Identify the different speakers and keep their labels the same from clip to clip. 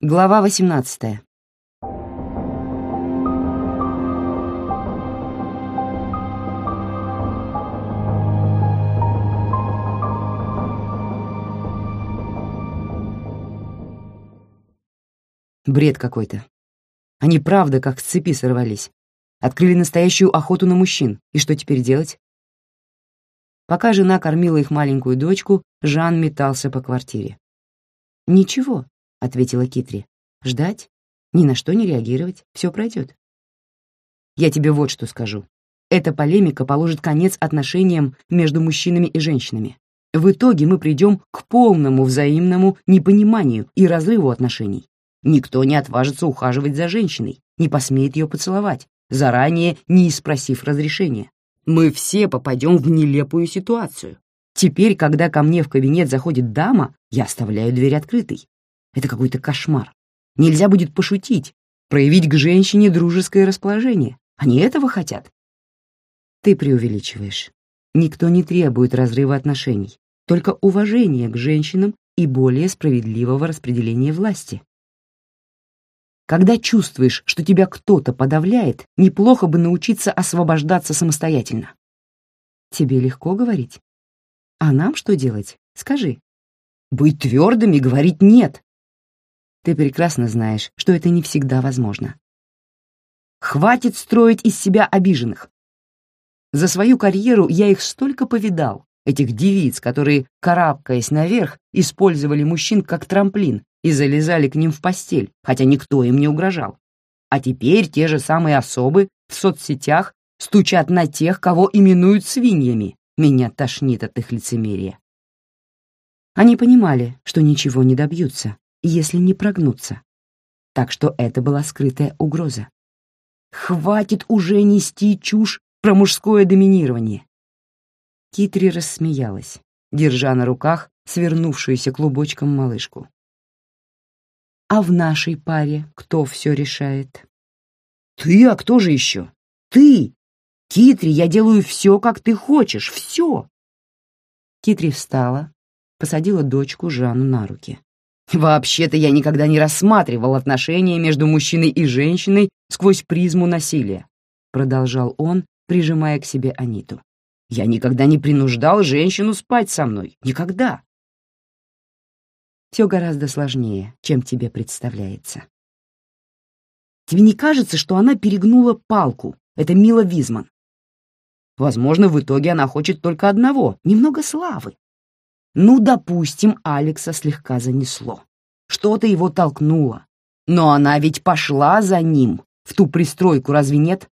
Speaker 1: Глава 18. Бред какой-то. Они правда как с цепи сорвались. Открыли настоящую охоту на мужчин. И что теперь делать? Пока жена кормила их маленькую дочку, Жан метался по квартире. «Ничего», — ответила Китри. «Ждать? Ни на что не реагировать. Все пройдет». «Я тебе вот что скажу. Эта полемика положит конец отношениям между мужчинами и женщинами. В итоге мы придем к полному взаимному непониманию и разрыву отношений. Никто не отважится ухаживать за женщиной, не посмеет ее поцеловать, заранее не спросив разрешения. Мы все попадем в нелепую ситуацию. Теперь, когда ко мне в кабинет заходит дама, я оставляю дверь открытой. Это какой-то кошмар. Нельзя будет пошутить, проявить к женщине дружеское расположение. Они этого хотят. Ты преувеличиваешь. Никто не требует разрыва отношений, только уважения к женщинам и более справедливого распределения власти. Когда чувствуешь, что тебя кто-то подавляет, неплохо бы научиться освобождаться самостоятельно. Тебе легко говорить. А нам что делать? Скажи. Быть твердым и говорить «нет». Ты прекрасно знаешь, что это не всегда возможно. Хватит строить из себя обиженных. За свою карьеру я их столько повидал, этих девиц, которые, карабкаясь наверх, использовали мужчин как трамплин и залезали к ним в постель, хотя никто им не угрожал. А теперь те же самые особы в соцсетях стучат на тех, кого именуют свиньями. Меня тошнит от их лицемерия. Они понимали, что ничего не добьются, если не прогнуться. Так что это была скрытая угроза. «Хватит уже нести чушь про мужское доминирование!» Китри рассмеялась, держа на руках свернувшуюся клубочком малышку. А в нашей паре кто все решает? Ты, а кто же еще? Ты! Китри, я делаю все, как ты хочешь, все. Китри встала, посадила дочку Жанну на руки. Вообще-то я никогда не рассматривал отношения между мужчиной и женщиной сквозь призму насилия, продолжал он, прижимая к себе Аниту. Я никогда не принуждал женщину спать со мной. Никогда. Все гораздо сложнее, чем тебе представляется. Тебе не кажется, что она перегнула палку? Это Мила Визман. Возможно, в итоге она хочет только одного — немного славы. Ну, допустим, Алекса слегка занесло. Что-то его толкнуло. Но она ведь пошла за ним, в ту пристройку, разве нет?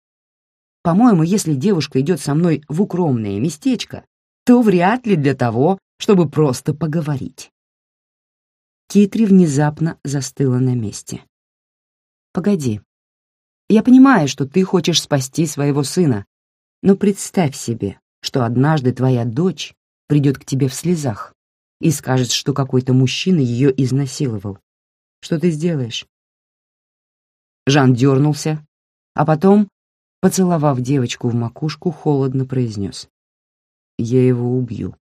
Speaker 1: По-моему, если девушка идет со мной в укромное местечко, то вряд ли для того, чтобы просто поговорить. Китри внезапно застыла на месте. «Погоди. Я понимаю, что ты хочешь спасти своего сына, но представь себе, что однажды твоя дочь придет к тебе в слезах и скажет, что какой-то мужчина ее изнасиловал. Что ты сделаешь?» Жан дернулся, а потом, поцеловав девочку в макушку, холодно произнес. «Я его убью».